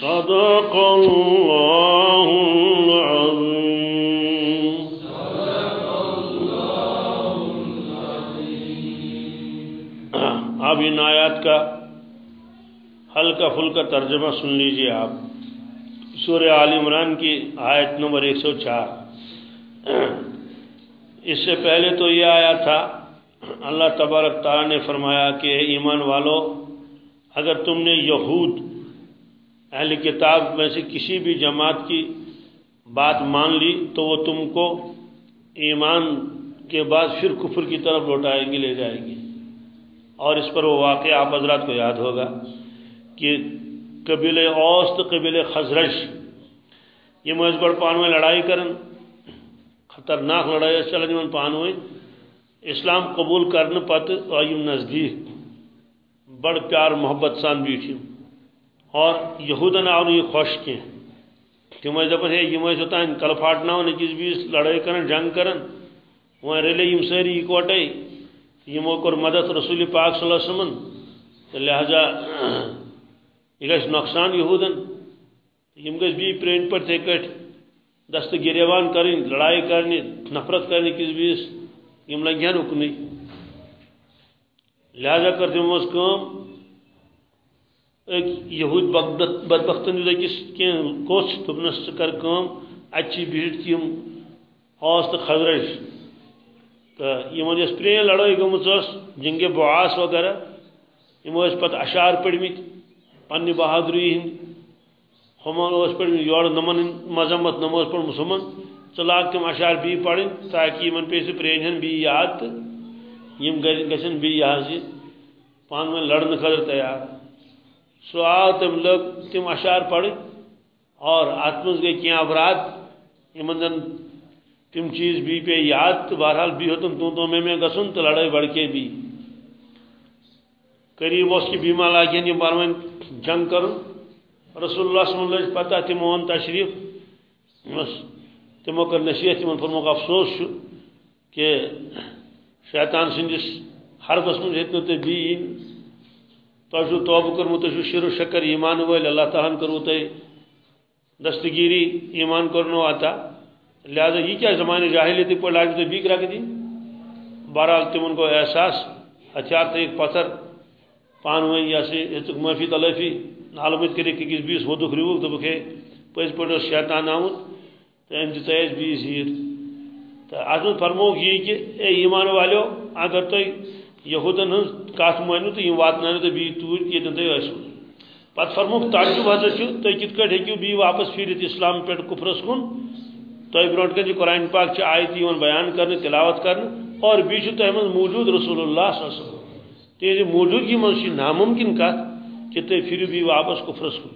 صدق الله العظيم اب ان آیات کا ہلکا پھلکا ترجمہ سن لیجیے آپ۔ سورہ عال عمران کی آیت نمبر ایک سو چار۔ اس سے پہلے تو یہ آیا تھا اللہ تبارک تعالیٰ نے فرمایا کہ ایمان والو، اگر تم نے یہود، اہل کتاب میں سے کسی بھی جماعت کی بات مان لی، تو وہ تم کو ایمان کے بعد پھر کفر کی طرف لوٹائیں گے لے جائیں گے اور اس پر وہ واقعہ آپ حضرات کو یاد ہوگا کہ قبیل اوسط قبیل خزرش یہ مز گڑ پانویں لڑائی کرن، خطرناک لڑائی چلن یمن پانویں اسلام قبول کرنے پتہ آیم نزدیک، بڑ پیار محبت سان بیٹھم اور یہودن آو یہ خوش کی تم دپان ہے، یہ اوتان کل پھاٹنا أکس بیس لڑائی کرن، جنگ کرن۔ وۄنۍ رلے یم سٲری اکوٹے یمو کور مدد رسول پاک صلی اللہ علیہ وسلم۔ تو لہذا، یہ گھس نقصان یہودن یم گھس بی پرین پر تھے، کٹ۔ دست گریوان کریں، لڑائی کرنی، نفرت کرنی کس بیس یم لگن اکنی لہذا کر تمو کم یہود بدبختن دیت أکس کی کوش دوپنس ژٕ کر کٲم اچھی بہت یم اوس تو خزرش تو یمن یس پرین لڑائی گمت اس جنگ بعاس وغیرہ یمو اس پتہ اشعار پڑمت پنہ بہادری ہند۔ ہمن اس پڑمت یور نمن مذمت نمو اس پڑ مسلمان۔ چلاک تم اشعار بی پڑھن تاکہ یمن پہ سہ پرین بی یاد تو یم گژھن بی یہ جی۔ پان ون لڑنے خاطر تیار۔ سو آو تم لوگ تم اشعار پڑھ اور ات مز گئی کی افراد یمن زن تم چیز بھی پہ یاد، تو بہرحال بھی ہوتن تو تو میں میں گسن تو لڑائی بڑھ کے بھی قریب اس کی بیمہ لاگین یہ بارمین جنگ کرن۔ رسول اللہ صلی اللہ علیہ وسلم پتہ تمون تشریف، بس تمو کر نصیحت تمن فرمو افسوس کہ شیطان سندس حربس من ہیتنو تے بھی تہو توبہ کرمو تہو شر و شکر، ایمان ول اللہ تعالیٰ کرو تہ دستگیری ایمان کرنو آتا۔ لہذا یہ کیا زمانے جاہلیتی پر لاج تو بیک رکھ دی؟ بہرحال تمن کو احساس، ہتھیار تو ایک پتھر پان ون یہ سے معافی تلافی علامت کرے کہ کس بیس ودک ریوک دبک پز پہ شیطان آمت تو ام جی دت بیس تو ات فرموک یہ کہ اے ایمان والو، اگر تھی یہودن ہن کت مانو تو یہ واتن تو بی تور یتن تھی ٲسو پتہ فرموک تعجب ہسا تھی کت کٹ ہیکو بی واپس پھیرت اسلام پہ کفرس کن۔ تہ برو کن قرآن پاک آیت بیان کرنے، تلاوت کرنے، اور بیچ تہ من موجود رسول اللہ صلی اللہ علیہ وسلم۔ تیز موجودگی من ناممکن کت کہ تھی پھر بھی واپس کفرس کن۔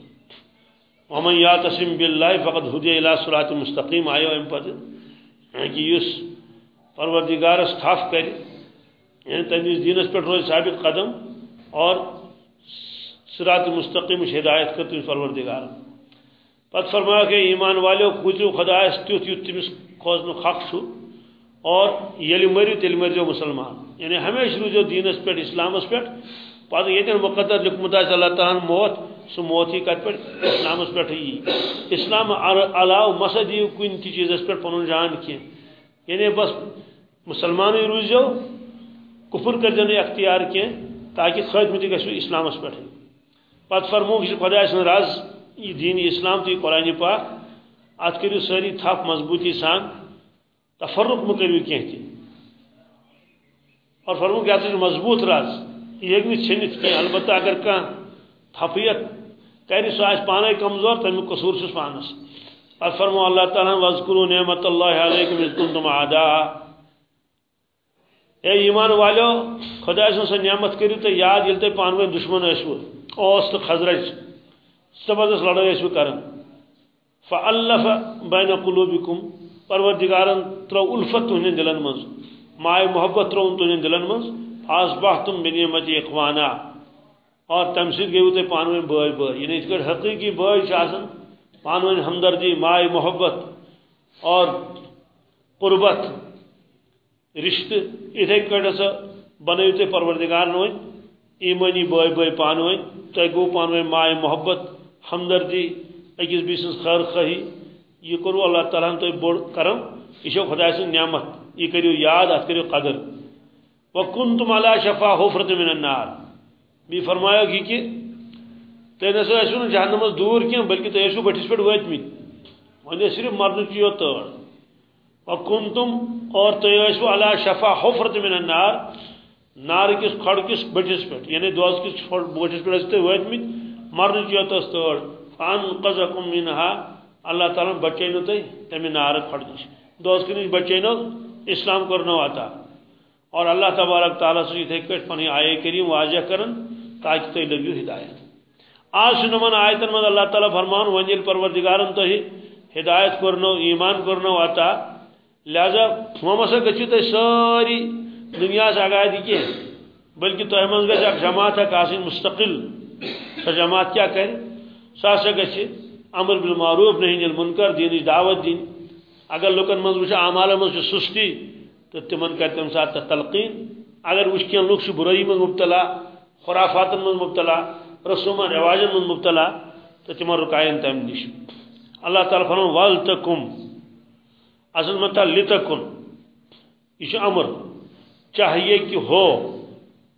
ومن یا تسم باللہ فقط ہدی الى صراط مستقیم آئیو ام پتہ یعنی کہ اس پروردگارس تھف کر یعنی تمس دینس پہ روز ثابت قدم اور صراط مستقیم ہدایت کر تمس پروردگار۔ پت فرمایا کہ ایمان والو کھوتو خدایس تیت یت تمس کھوزن حق چھو اور یل مرو تیل مرزو مسلمان۔ یعنی ہمیشہ روزو دینس پہ اسلامس پہ پتہ یتن مقدر لکھمت آس اللہ تعالیٰ موت سہ موت ہی کت پہ اسلامس پہ اسلام علاوہ مسا دیو کن تہ چیزس پہ پن جان کی یعنی بس مسلمان روزو کفر کر اختیار کی تاکہ خاتمہ تہ گھو اسلامس پہ پتہ فرموک یہ خدا سن راز یہ دین اسلام تو یہ قرآن پاک ات کرو ساری تھپ مضبوطی سان تفرق مہ کرو کی اور فرمو کہ ات مضبوط راز، یہ ہیکہ چھنت کی۔ البتہ اگر کان تھپیت کر سہ آس پانے کمزور تمیک قصور چھس پانس پتہ فرمو اللہ تعالیٰ وذکروا نعمت اللہ علیکم اذ کنتم اعداء۔ اے ایمان والو، خدا سن سہ نعمت کرو تو یاد یل تہ پانوے دشمن ٲسوٕ اوس تو خزرج زبردست لڑائی ٲسوٕ کران فالف بین قلوبکم پروردگارن ترو الفت تہندین دلن مز مائے محبت ترون تہندین دلن مز اصبحتم بنعمت اخوانا۔ اور تم سۭتۍ گٔیوٕ تُہۍ پانہٕ ؤنۍ بٲے یعنی یِتھ کٲٹھۍ حقیٖقی بٲے ہمدردی ماے محبت اور قربت، رشتہٕ یِتھے کٲٹھۍ ہسا بنٲیِو تُہۍ پروردگارن ایمانی بے بے پانوی تہ گو پانوی مائے محبت، ہمدردی اکس بی سن خیر خی یہ کرو اللہ تعالیٰ تو بوڑ کرم یہ خدا سن نعمت، یہ کرو یاد ات کرو قدر۔ وکن تم اللہ شفا حفرت من النار۔ بھی فرمایا کہ کہ تہ نسا ٲسِو نہٕ جہنمس دوٗر کینٛہہ بلکہِ تُہۍ ٲسِو بٔٹھِس پٮ۪ٹھ وٲتمٕتۍ وۄنۍ ٲسۍ صرف مرنٕچ یوت تٲر وکن تم اور تُہۍ ٲسِو اللہ شفا حفرت من النار۔ نار کس کھڑ کس بٹس پہ یعنی دوز کس بٹس پہ تھی وتمت مرن یوت تر فان قزکم منہا۔ اللہ تعالیٰ بچین تھی تمہ نار کھڑ نش دوز نش بچین اسلام کرنو عطا اور اللہ تبارک تعالیٰ سے اتھے پہ پن آئے کریم واضح کرن۔ تاکہ تھی لگو ہدایت۔ آج نمن آیتن من اللہ تعالیٰ فرمان ون پروردگارن تھی ہدایت کرنو، ایمان کرنو عطا لہذا وہ مسا گھو تھی ساری دنیا سے آگاہ کی بلکہ تہ من گھر اک جماعت اک آسن مستقل سا جماعت کیا کرے سا سا گھر امر بالمعروف نہیں المنکر، دین دعوت، دین۔ اگر لوکن من وچ اعمال من سستی، تو تمن کر تم ساتھ تلقین۔ اگر وچ کین لوک برائی من مبتلا خرافات من مبتلا، رسوم رواج من مبتلا، تو تمن رکائن تم نش اللہ تعالی فرمان والتکم اصل متا لتکن، یہ امر چاہیے کہ ہو،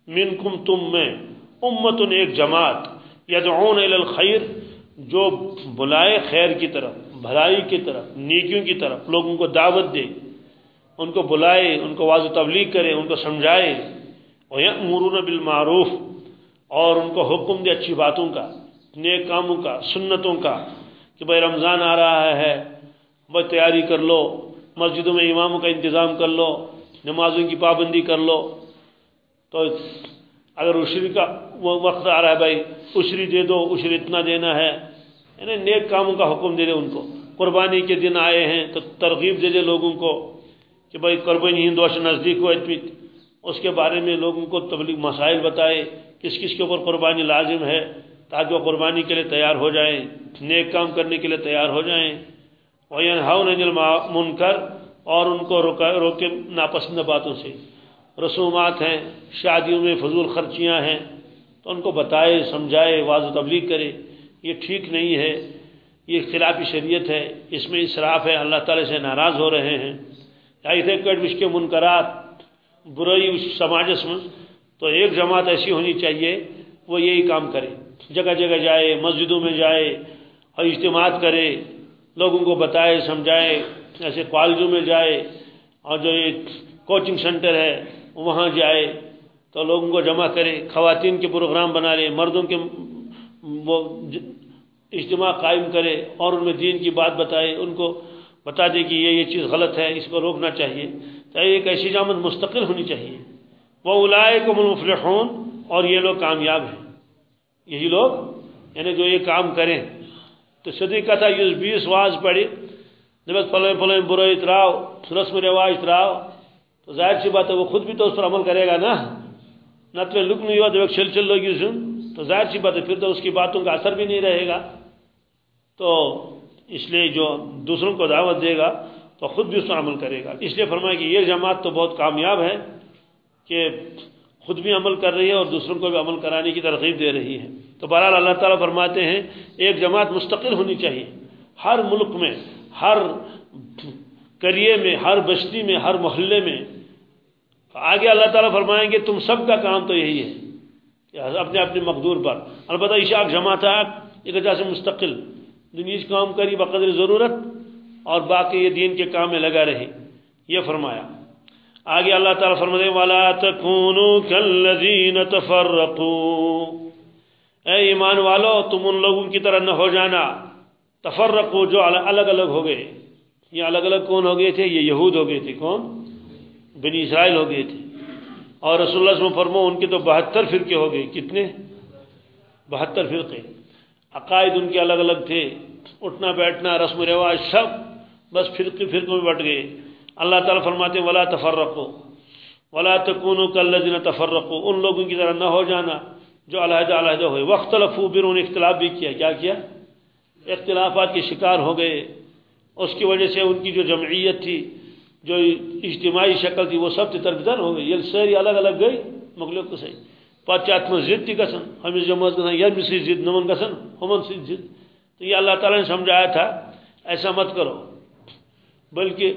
منکم تم میں امت ایک جماعت، یدعون الی الخیر، جو بلائے خیر کی طرف، بھلائی کی طرف، نیکیوں کی طرف، لوگوں کو دعوت دے، ان کو بلائے، ان کو واضح تبلیغ کرے، ان کو سمجھائے۔ اور وَيَأْمُرُونَ بِالْمَعْرُوفِ اور ان کو حکم دے اچھی باتوں کا، نیک کاموں کا، سنتوں کا، کہ بھائی رمضان آ رہا ہے، بھائی تیاری کر لو، مسجدوں میں اماموں کا انتظام کر لو، نمازوں کی پابندی کر لو۔ تو اگر عشری کا وقت آ رہا ہے بھائی، عشری دے دو، عشری اتنا دینا ہے۔ یعنی نیک کاموں کا حکم دے دے ان کو۔ قربانی کے دن آئے ہیں تو ترغیب دے دے لوگوں کو کہ بھائی قربانی ہندوش نزدیک ہو اس کے بارے میں لوگوں کو تبلیغ مسائل بتائے۔ کس کس کے اوپر قربانی لازم ہے تاکہ وہ قربانی کے لیے تیار ہو جائیں، نیک کام کرنے کے لیے تیار ہو جائیں۔ وہ منکر اور ان کو روکے ناپسند باتوں سے۔ رسومات ہیں، شادیوں میں فضول خرچیاں ہیں۔ تو ان کو بتائے، سمجھائے، واضح تبلیغ کرے۔ یہ ٹھیک نہیں ہے، یہ خلافی شریعت ہے۔ اس میں اصراف ہے، اللہ تعالی سے ناراض ہو رہے ہیں۔ یا کٹ وش کے منکرات، برائی سماجس میں تو ایک جماعت ایسی ہونی چاہیے، وہ یہی کام کرے۔ جگہ جگہ جائے، مسجدوں میں جائے اور اجتماعات کرے، لوگوں کو بتائے، سمجھائے ایسے کالجوں میں جائے اور جو یہ کوچنگ سینٹر ہے، وہاں جائے۔ تو لوگوں کو جمع کرے، خواتین کے پروگرام بنا لے، مردوں کے وہ اجتماع قائم کرے اور ان میں دین کی بات بتائے، ان کو بتا دے کہ یہ یہ چیز غلط ہے، اس کو روکنا چاہیے۔ تو ایک ایسی جامت مستقل ہونی چاہیے۔ وہ الائے کو منفلحون اور یہ لوگ کامیاب ہیں۔ یہی لوگ یعنی جو یہ کام کریں۔ تو صدی کتھا اس بیس واز پڑھی۔ دبت فلیں فلیں برائی تراؤ رسم رواج تراؤ تو ظاہر سی بات ہے، وہ خود بھی تو اس پر عمل کرے گا نا۔ نہ تو لک نہیں ہوا تو چل چل لوگی سن۔ تو ظاہر سی بات ہے، پھر تو اس کی باتوں کا اثر بھی نہیں رہے گا۔ تو اس لیے جو دوسروں کو دعوت دے گا، تو خود بھی اس پر عمل کرے گا۔ اس لیے فرمایا کہ یہ جماعت تو بہت کامیاب ہے۔ کہ خود بھی عمل کر رہی ہے اور دوسروں کو بھی عمل کرانے کی ترغیب دے رہی ہے۔ تو بہرحال اللہ تعالیٰ فرماتے ہیں، ایک جماعت مستقل ہونی چاہیے۔ ہر ملک میں، ہر کریے میں، ہر بستی میں، ہر محلے میں۔ آگے اللہ تعالیٰ فرمائیں گے، تم سب کا کام تو یہی ہے۔ کہ اپنے اپنے مقدور پر۔ البتہ عشاق جمع تھا ایک وجہ سے مستقل۔ دنیش کام کری بقدر ضرورت اور باقی یہ دین کے کام میں لگا رہی۔ یہ فرمایا۔ آگے اللہ تعالیٰ فرمائے والا تکونوا کالذین تفرقوا۔ اے ایمان والو، تم ان لوگوں کی طرح نہ ہو جانا۔ تفرقو جو الگ الگ ہو گئے۔ یہ الگ الگ کون ہو گئے تھے؟ یہ یہود ہو گئے تھے۔ کون؟ بنی اسرائیل ہو گئے تھے۔ اور رسول اللہ صلی اللہ علیہ وسلم فرمو، ان کے تو بہتر فرقے ہو گئے۔ کتنے؟ بہتر فرقے۔ عقائد ان کے الگ الگ تھے۔ اٹھنا بیٹھنا، رسم و رواج، سب بس فرقے فرقوں میں بٹ گئے۔ اللہ تعالیٰ فرماتے ولا تفرقو ولا تکونو کالذین تفرقو ان لوگوں کی طرح نہ ہو جانا جو علیحدہ علیحدہ ہوئے۔ وقت لفو انہوں نے اختلاف بھی کیا۔ کیا کیا؟ اختلافات کے شکار ہو گئے۔ اس کی وجہ سے ان کی جو جمعیت تھی، جو اجتماعی شکل تھی، وہ سب تربدن ہو گئی۔ یہ ساری الگ الگ گئی مغلوں کو صحیح۔ پتہ ات من ضد تہ گژھان ہمس جماعت گژھان یمس سی ضد نمن گژھان ہمن سی ضد تو یہ اللہ تعالیٰ نے سمجھایا تھا، ایسا مت کرو۔ بلکہ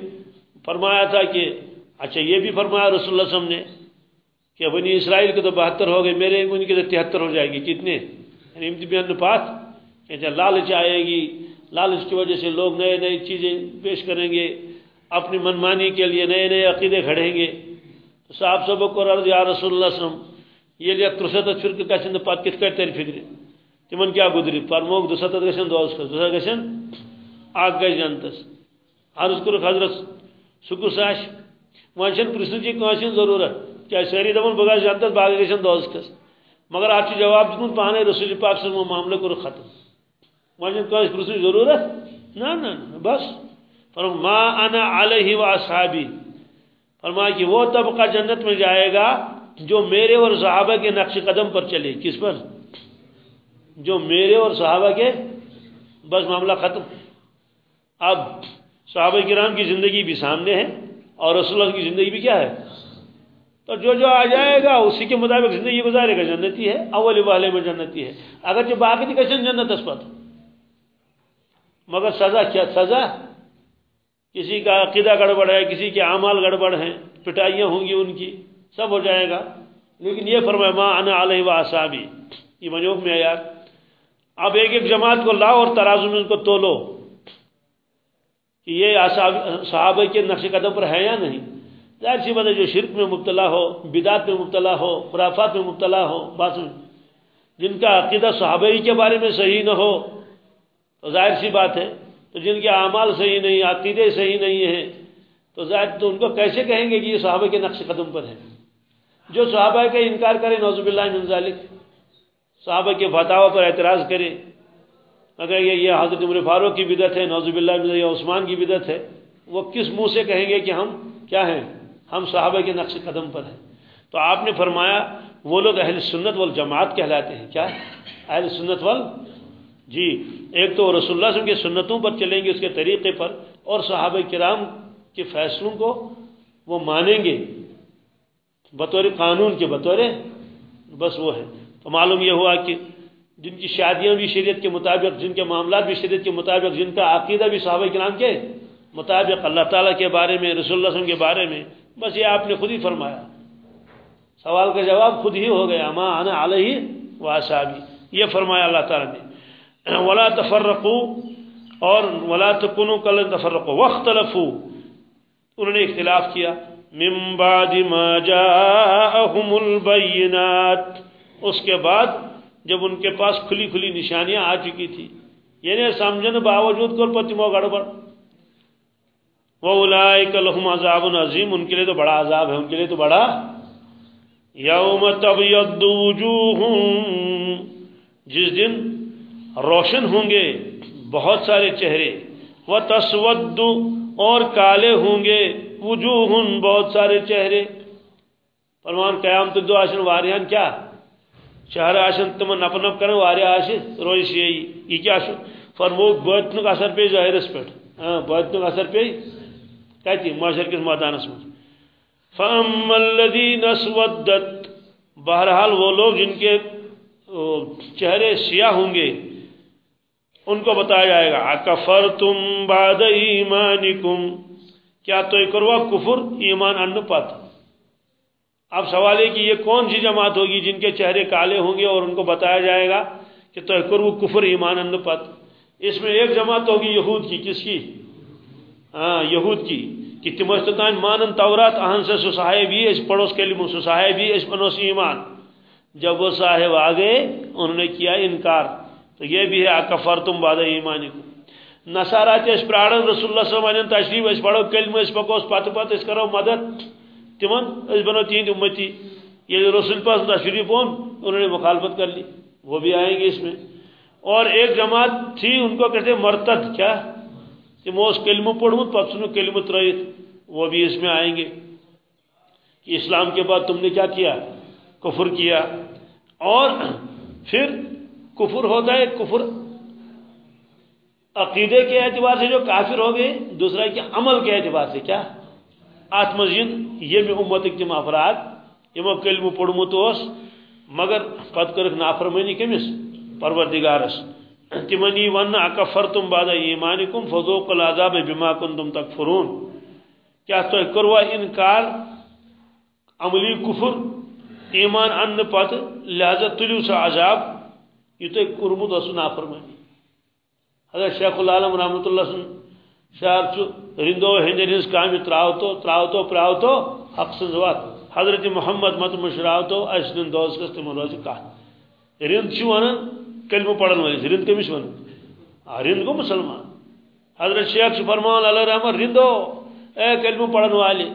فرمایا تھا کہ اچھا یہ بھی فرمایا رسول اللہ صلی اللہ علیہ وسلم نے کہ بنی اسرائیل کے تو بہتر ہو گئے، میرے ان کے تو تہتر ہو جائے گی۔ کتنے؟ یعنی امتحان پات کہتے ہیں لالچ آئے گی، لالچ کی وجہ سے لوگ نئے نئی چیزیں پیش کریں گے، اپنی منمانی کے لیے نئے نئے عقیدے کھڑیں گے۔ تو صاحب صبح کو عرض یا رسول اللہ صلی اللہ علیہ وسلم، یہ لیا ترست فرق گھن پتہ کت کر تیل فکر تمن کیا گزری؟ فرموک دست گھن دہس کھس دس۔ گھن اک گھس عرض کورک حضرت سہ کس آش وۄنۍ پرژھنٕچی کٲنٛسہِ ہٕنٛز ضروٗرت. کیٛازِ سٲری دپان بہٕ گژھٕ جنتس باقٕے گژھن مگر اتھ جواب دیُتمُت پانے رسول پاک صٲب معاملہٕ کوٚرُکھ ختم وۄنۍ چھنہٕ کٲنٛسہِ پرژھنٕچ ضروٗرت؟ نہ نہ بس. فرم ما انا علیہ و اصحابی. فرمایا کہ وہ طبقہ جنت میں جائے گا جو میرے اور صحابہ کے نقش قدم پر چلے. کس پر؟ جو میرے اور صحابہ کے بس معاملہ ختم. اب صحابہ کرام کی زندگی بھی سامنے ہے اور رسول اللہ کی زندگی بھی کیا ہے؟ تو جو جو آ جائے گا، اسی کے مطابق زندگی گزارے گا، جنتی ہے، اول والے میں جنتی ہے۔ اگر جو باقی کشن جنت اسپت مگر سزا کیا؟ سزا؟ کسی کا عقیدہ گڑبڑ ہے، کسی کے اعمال گڑبڑ ہیں، پٹائیاں ہوں گی ان کی، سب ہو جائے گا۔ لیکن یہ فرمائے ماں انا علیہ و آسابی یہ منوق میں یار۔ اب ایک ایک جماعت کو لاؤ اور ترازو میں ان کو تولو۔ کہ یہ صحابہ کے نقش قدم پر ہے یا نہیں؟ ظاہر سی بات ہے جو شرک میں مبتلا ہو، بدعت میں مبتلا ہو، خرافات میں مبتلا ہو، بات جن کا عقیدہ صحابہ کے بارے میں صحیح نہ ہو، تو ظاہر سی بات ہے۔ تو جن کے اعمال صحیح نہیں، عقیدے صحیح نہیں ہیں، تو ظاہر تو ان کو کیسے کہیں گے کہ یہ صحابہ کے نقش قدم پر ہیں؟ جو صحابہ کا انکار کرے نوزب اللہ من ذالک صحابہ کے فتح پر اعتراض کرے اگر یہ یہ حضرت عمر فاروق کی بدت ہے نوزب اللہ یا عثمان کی بدت ہے، وہ کس منہ سے کہیں گے کہ ہم کیا ہیں؟ ہم صحابہ کے نقش قدم پر ہیں۔ تو آپ نے فرمایا، وہ لوگ اہل سنت والجماعت کہلاتے ہیں۔ کیا؟ اہل سنت وال جی ایک تو رسول اللہ وسلم کے سنتوں پر چلیں گے اس کے طریقے پر، اور صحابہ کرام کے فیصلوں کو وہ مانیں گے۔ بطور قانون کے بطور بس وہ ہے۔ تو معلوم یہ ہوا کہ جن کی شادیاں بھی شریعت کے مطابق، جن کے معاملات بھی شریعت کے مطابق، جن کا عقیدہ بھی صحابہ کرام کے مطابق اللہ تعالیٰ کے بارے میں، رسول اللہ علیہ وسلم کے بارے میں، بس یہ آپ نے خود ہی فرمایا۔ سوال کا جواب خود ہی ہو گیا ماں آنا علیہ و آصابی یہ فرمایا اللہ تعالیٰ نے۔ ولا تفرقو اور ولا تکنو کل تفرقو وقت انہوں نے اختلاف کیا۔ من بعد ما جاءهم البینات اس کے بعد جب ان کے پاس کھلی کھلی نشانیاں آ چکی تھی۔ یعنی سمجھنے باوجود کر پتمو گڑبڑ۔ وَأُولَئِكَ لَهُمْ عَذَابٌ عظیم ان کے لیے تو بڑا عذاب ہے، ان کے لیے تو بڑا۔ یوم تبیض وجوہم جس دن روشن ہوں گے بہت سارے چہرے۔ وَتَسْوَدُّ اور کالے ہوں گے وجوہ بہت سارے چہرے۔ فرمان قیام تو دو آشن واریان کیا؟ چہرہ آشن، تم نپ نپ کرن واری آشی رویش یہ کیا شو؟ فرمو بہتنک اثر پی ظاہرس پہ ہاں اثر پی کتی معاشر کس مادانس میں فَأَمَّا الَّذِينَ اسْوَدَّتْ۔ بہرحال وہ لوگ جن کے چہرے سیاہ ہوں گے، ان کو بتایا جائے گا۔ اکفرتم بعد ایمانکم۔ کیا تو کروا کفر، ایمان ان پت اب سوال ہے کہ یہ کون سی جماعت ہوگی جن کے چہرے کالے ہوں گے اور ان کو بتایا جائے گا کہ تو کرو کفر ایمان پت۔ اس میں ایک جماعت ہوگی یہود کی، کس کی؟ ہاں یہود کی۔ کہ تمستان مانن تورات، اہن سے سسائے بھی اس پڑوس کے لیے سسائے بھی اس پنوس ایمان۔ جب وہ صاحب آگے انہوں نے کیا انکار۔ تو یہ بھی ہے اکفر تم باد ایمانکم۔ نصارا تہ پرارن رسول اللہ صلی اللہ علیہ وسلم تشریف، اس پڑھو کلم اس پکوس پتہ پتہ اس کرو مدد۔ تمن، اس بنو تین امتی، یہ رسول پاس تشریف اون انہوں نے مخالفت کر لی، وہ بھی آئیں گے اس میں۔ اور ایک جماعت تھی، ان کو کہتے مرتد، کیا؟ تم اس کلمہ پڑھمت پتہ سنو کلمہ ترائیت وہ بھی اس میں آئیں گے۔ کہ اسلام کے بعد تم نے کیا کیا؟ کفر کیا۔ اور پھر کفر ہوتا ہے، کفر عقیدے کے اعتبار سے جو کافر ہو گئے، دوسرا کہ عمل کے اعتبار سے، کیا؟ آتمزین یہ بھی امت تم افراد یمو کلم پڑمت اس، مگر پت کرک نافرمانی کمس پروردگارس. تمنی ون اکفرتم بعد ایمانکم فذوق العذاب بما کنتم تکفرون. کیا تو کروا انکار، عملی کفر، ایمان ان پت، لہذا تلیو سا عذاب. یہ تو کورمت اس نافرمانی. حضرت شیخ العالم رحمۃ اللہ سن شعر رندو ہندن ہنز کامہ تراو تو تراو تو پراو تو حق سنزوات حضرت محمد مت مشراو تو اس دن دوس کس تم روز کا رند چھ ونن کلمہ پڑھن والے رند کمش ون رند گو مسلمان. حضرت شیخ فرمان، اللہ رحمہ رندو. اے، کلمہ پڑھن والے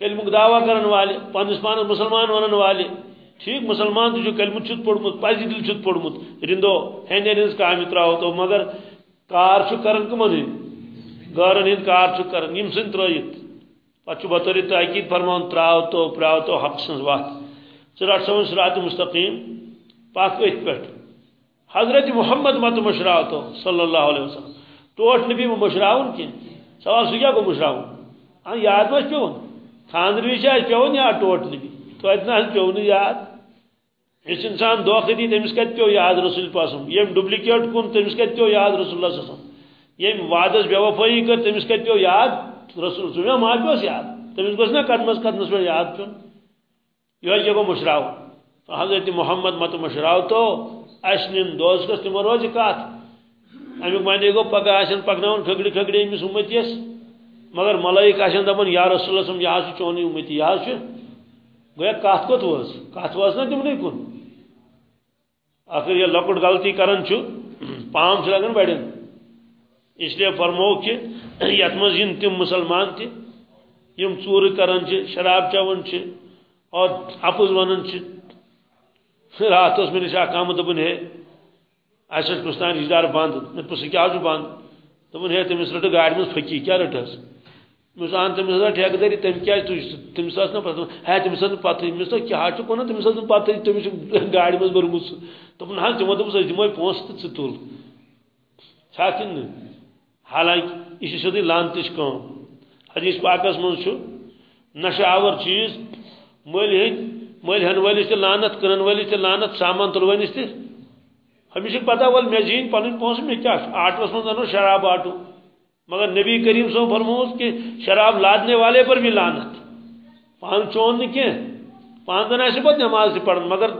کلمہ دعویٰ کرن والے پانس پانس مسلمان ونن والے ٹھیک، مسلمان تو جو کلمہ چھت پڑمت پازی دل چھت پڑمت رندو ہندین ہنز کامہ تراو تو مگر کار چھ کرن کمن گارن ہند کار چھ یم سن ترایت پتہ بطور تاکید فرمان تراو تو پراو تو حق سنز وات سرات سون سرات مستقیم پاک ات پٹ حضرت محمد مت مشراو تو صلی اللہ علیہ وسلم ٹوٹ نبی مشراون کی سوال سو کو مشراون ہاں یاد مش پیون خاندر وچ پیون یا ٹوٹ نبی تو اتنا پیون یاد اس انسان دھوکہ دی تمس کت پیو یاد رسول پاسم یم ڈپلیکیٹ کن تمس کت پیو یاد رسول اللہ صلی اللہ علیہ وسلم یم وعدس بے وفائی کر تمس کت پیو یاد، رسول صلی اللہ علیہ یاد تمس گوس نہ قدمس قدمس پہ یاد پیون یہ یہ گو مشراو تو حضرت محمد مت مشراو تو اشنن دوز کس تم روز کات امیک معنی گو پگہ آشن پکناون کھگڑی کھگڑی امس امتیس مگر ملائک آشن دپن یا رسول اللہ صلی یہ چونی امتی یہ گویا کات کوت وز کات وز نہ تمنے کن آخر یہ لکٹ غلطی کرن چھو، پام چھ لگن بڑن اس لیے فرمو کہ یت مز ین تم مسلمان تہ یم ژور کرن شراب چون اور اپز ونن رات اس میں نشا کام دبن ہے۔ ایسا کستان اجدار بند میں پس کیا جو بند دبن ہے تمس رٹ گاڑی میں پھکی، کیا رٹس مس مثال تمس ٹھیک داری، تم کیا تمس نا پتہ ہے تمس پتہ مس تمس کیا کون تمس پتہ تمس گاڑی مز برمت دپن حظ تمو دس دمو پونس تو ثہ تل چھا کن حالانکہ یہ سیودی لانتچ کم حدیث پاکس من نشہ آور چیز مل ہند مل ہن ولس لانت کنن ولس لانت سامان تلونس تہ ہمیشہ پتہ ول مے زین پن پونس مے کیا آٹوس من انو شراب آٹو۔ مگر نبی کریم صلی فرموس کہ شراب لادنے والے پر بھی لانت پان چون نہیں کی پان دن ایسے بہت نماز سے پڑھن، مگر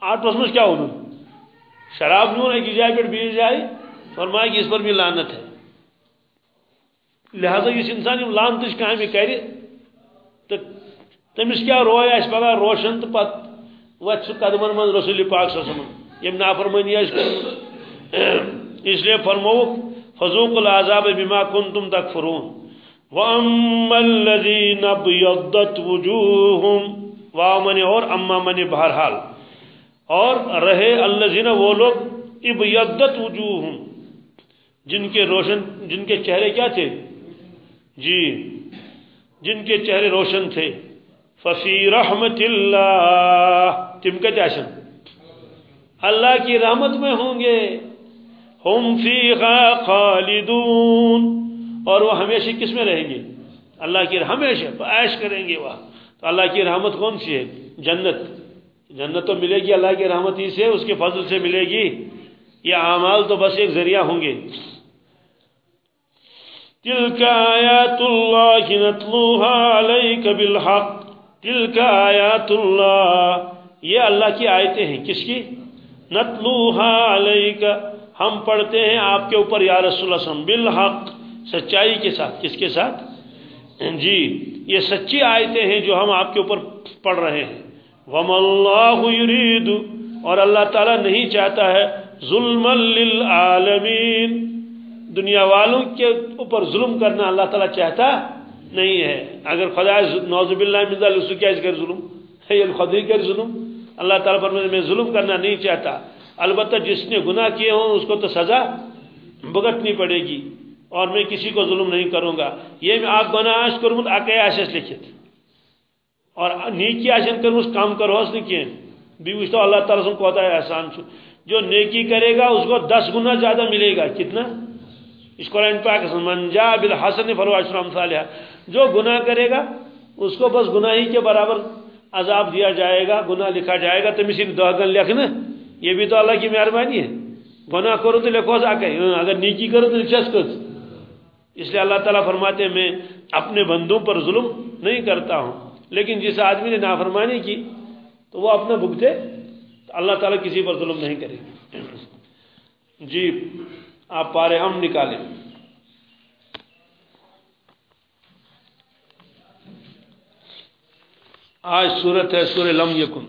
آٹوس من کیا ونن شراب نون ایک جائے پر بیس جائے۔ فرمایا کہ اس پر بھی لانت ہے۔ لہذا اس انسان یم لانتش کر تو تمس کیا رویا اس پگہ روشن تو پت وت سہ قدمن من رسول پاک صلی اللہ علیہ وسلم۔ یم نافرمانی اس اس لیے فرموک فذوق العذاب بما کنتم تکفرون۔ واما الذين ابيضت وجوههم وامن اور، اما من بہرحال۔ اور رہے اللہ وہ لوگ ابیدت وجوہ جن کے روشن، جن کے چہرے کیا تھے؟ جی جن کے چہرے روشن تھے۔ ففی رحمت اللہ۔ تم کا اللہ کی رحمت میں ہوں گے۔ ہم فیہا خالدون۔ اور وہ ہمیشہ کس میں رہیں گے؟ اللہ کی ہمیشہ عائش کریں گے وہ تو اللہ کی رحمت کون سی ہے؟ جنت۔ جنت تو ملے گی، اللہ کی رحمت ہی سے، اس کے فضل سے ملے گی۔ یہ اعمال تو بس ایک ذریعہ ہوں گے۔ تلك آیات اللہ نتلوها علیک بالحق. تلك آیات اللہ یہ اللہ کی آیتیں ہیں. کس کی؟ نتلوها علیک ہم پڑھتے ہیں آپ کے اوپر یا رسول اللہ صلی اللہ علیہ وسلم. بالحق. سچائی کے ساتھ. کس کے ساتھ؟ جی یہ سچی آیتیں ہیں جو ہم آپ کے اوپر پڑھ رہے ہیں. وم اللہ یرید اور اللہ تعالیٰ نہیں چاہتا ہے ظلم للعالمین دنیا والوں کے اوپر ظلم کرنا اللہ تعالیٰ چاہتا نہیں ہے۔ اگر خدا نوز باللہ من ذلک، اس کر ظلم؟ ہے یہ خدا کر ظلم؟ اللہ تعالیٰ پر میں ظلم کرنا نہیں چاہتا۔ البتہ جس نے گناہ کیے ہوں، اس کو تو سزا بھگتنی پڑے گی۔ اور میں کسی کو ظلم نہیں کروں گا۔ یہ میں آپ گناہ آش کروں آکے آشس لکھت اور نیکی آشن کر اس کام کرو اس نے کیے۔ بھی وچھتا اللہ تعالیٰ سن کوتا ہے احسان جو نیکی کرے گا، اس کو دس گنا زیادہ ملے گا۔ کتنا؟ اس قرآن پاک من بالحسن فرو اشرم صالحہ جو گناہ کرے گا، اس کو بس گناہی کے برابر عذاب دیا جائے گا، گناہ لکھا جائے گا، تمہیں صرف دہگن لکھنا یہ بھی تو اللہ کی مہربانی ہے۔ گناہ کرو تو لکھو سا کہ ہاں، اگر نیکی کرو تو لکھس کس اس لیے اللہ تعالیٰ فرماتے ہیں، میں اپنے بندوں پر ظلم نہیں کرتا ہوں۔ لیکن جس آدمی نے نافرمانی کی، تو وہ اپنا بھگتے اللہ تعالیٰ کسی پر ظلم نہیں کرے گی جی۔ آپ پارے ہم نکالیں۔ آج صورت ہے سور لم یکن۔